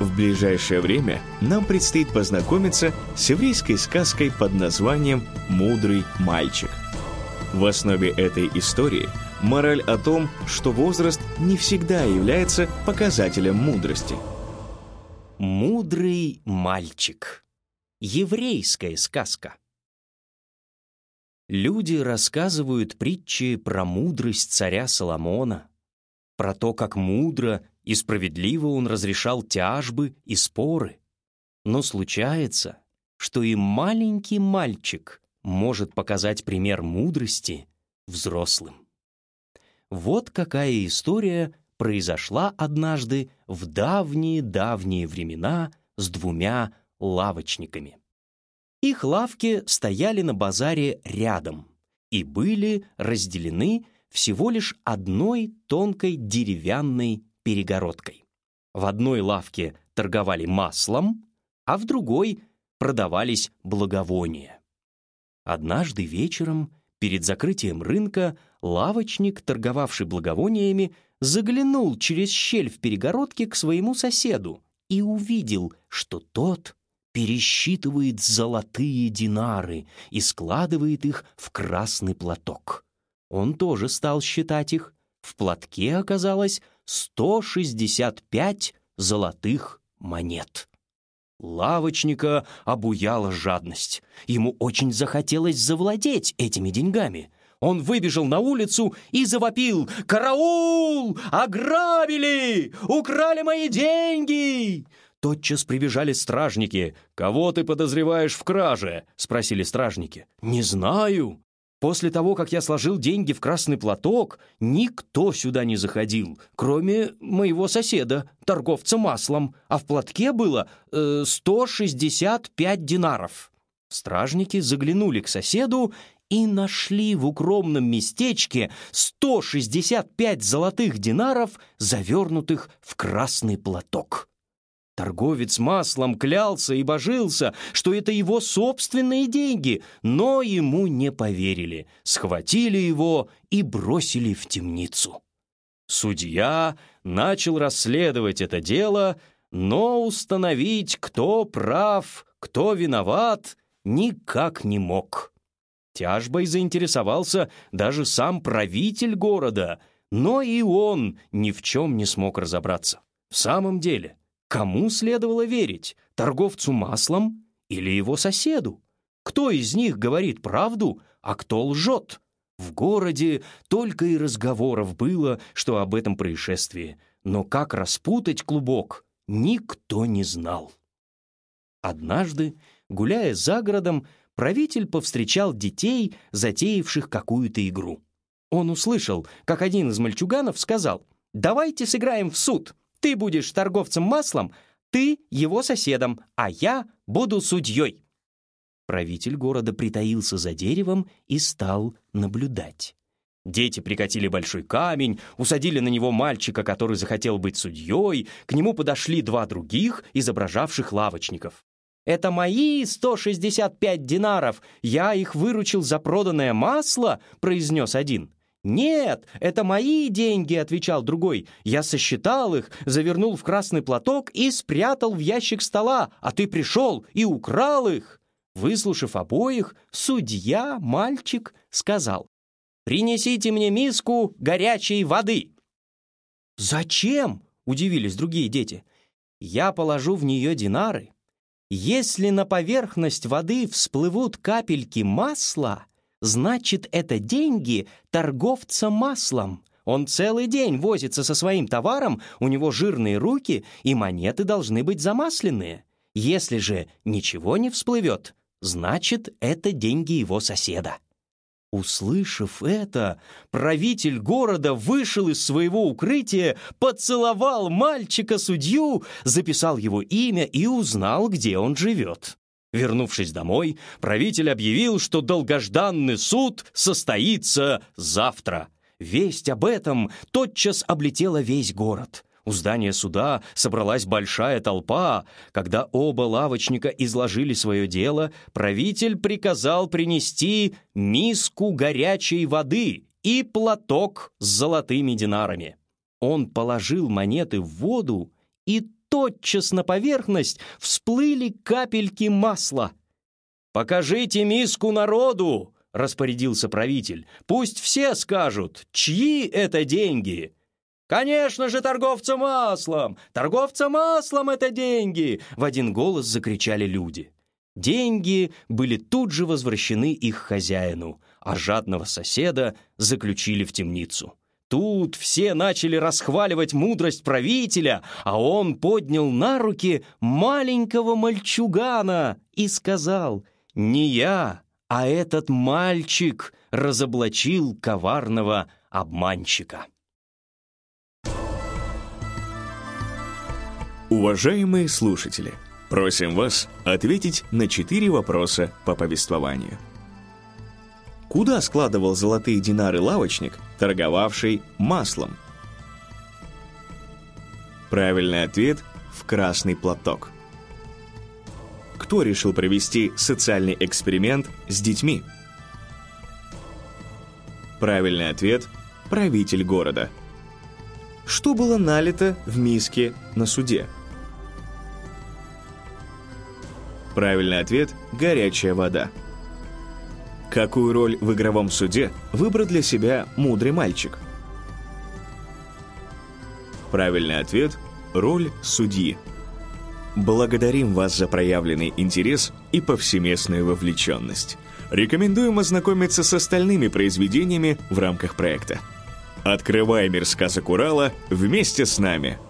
В ближайшее время нам предстоит познакомиться с еврейской сказкой под названием «Мудрый мальчик». В основе этой истории мораль о том, что возраст не всегда является показателем мудрости. Мудрый мальчик. Еврейская сказка. Люди рассказывают притчи про мудрость царя Соломона, про то, как мудро и справедливо он разрешал тяжбы и споры. Но случается, что и маленький мальчик может показать пример мудрости взрослым. Вот какая история произошла однажды в давние-давние времена с двумя лавочниками. Их лавки стояли на базаре рядом и были разделены всего лишь одной тонкой деревянной перегородкой. В одной лавке торговали маслом, а в другой продавались благовония. Однажды вечером, перед закрытием рынка, лавочник, торговавший благовониями, заглянул через щель в перегородке к своему соседу и увидел, что тот пересчитывает золотые динары и складывает их в красный платок. Он тоже стал считать их. В платке оказалось 165 золотых монет. Лавочника обуяла жадность. Ему очень захотелось завладеть этими деньгами. Он выбежал на улицу и завопил «Караул! Ограбили! Украли мои деньги!» Тотчас прибежали стражники. «Кого ты подозреваешь в краже?» — спросили стражники. «Не знаю». После того, как я сложил деньги в красный платок, никто сюда не заходил, кроме моего соседа, торговца маслом, а в платке было э, 165 динаров. Стражники заглянули к соседу и нашли в укромном местечке 165 золотых динаров, завернутых в красный платок. Торговец маслом клялся и божился, что это его собственные деньги, но ему не поверили, схватили его и бросили в темницу. Судья начал расследовать это дело, но установить, кто прав, кто виноват, никак не мог. Тяжбой заинтересовался даже сам правитель города, но и он ни в чем не смог разобраться. В самом деле — Кому следовало верить, торговцу маслом или его соседу? Кто из них говорит правду, а кто лжет? В городе только и разговоров было, что об этом происшествии, но как распутать клубок, никто не знал. Однажды, гуляя за городом, правитель повстречал детей, затеявших какую-то игру. Он услышал, как один из мальчуганов сказал «Давайте сыграем в суд». Ты будешь торговцем маслом, ты его соседом, а я буду судьей». Правитель города притаился за деревом и стал наблюдать. Дети прикатили большой камень, усадили на него мальчика, который захотел быть судьей, к нему подошли два других, изображавших лавочников. «Это мои 165 динаров, я их выручил за проданное масло», — произнес один. «Нет, это мои деньги», — отвечал другой. «Я сосчитал их, завернул в красный платок и спрятал в ящик стола, а ты пришел и украл их». Выслушав обоих, судья, мальчик, сказал, «Принесите мне миску горячей воды». «Зачем?» — удивились другие дети. «Я положу в нее динары, Если на поверхность воды всплывут капельки масла, значит, это деньги торговца маслом. Он целый день возится со своим товаром, у него жирные руки, и монеты должны быть замасленные. Если же ничего не всплывет, значит, это деньги его соседа. Услышав это, правитель города вышел из своего укрытия, поцеловал мальчика-судью, записал его имя и узнал, где он живет. Вернувшись домой, правитель объявил, что долгожданный суд состоится завтра. Весть об этом тотчас облетела весь город. У здания суда собралась большая толпа. Когда оба лавочника изложили свое дело, правитель приказал принести миску горячей воды и платок с золотыми динарами. Он положил монеты в воду, и тотчас на поверхность всплыли капельки масла. «Покажите миску народу!» — распорядился правитель. «Пусть все скажут, чьи это деньги!» «Конечно же, торговца маслом! Торговца маслом это деньги!» В один голос закричали люди. Деньги были тут же возвращены их хозяину, а жадного соседа заключили в темницу. Тут все начали расхваливать мудрость правителя, а он поднял на руки маленького мальчугана и сказал, «Не я, а этот мальчик разоблачил коварного обманщика». Уважаемые слушатели, просим вас ответить на четыре вопроса по повествованию. Куда складывал золотые динары лавочник, торговавший маслом? Правильный ответ – в красный платок. Кто решил провести социальный эксперимент с детьми? Правильный ответ – правитель города. Что было налито в миске на суде? Правильный ответ – горячая вода. Какую роль в игровом суде выбрал для себя мудрый мальчик? Правильный ответ – роль судьи. Благодарим вас за проявленный интерес и повсеместную вовлеченность. Рекомендуем ознакомиться с остальными произведениями в рамках проекта. Открывай мир сказок Урала вместе с нами –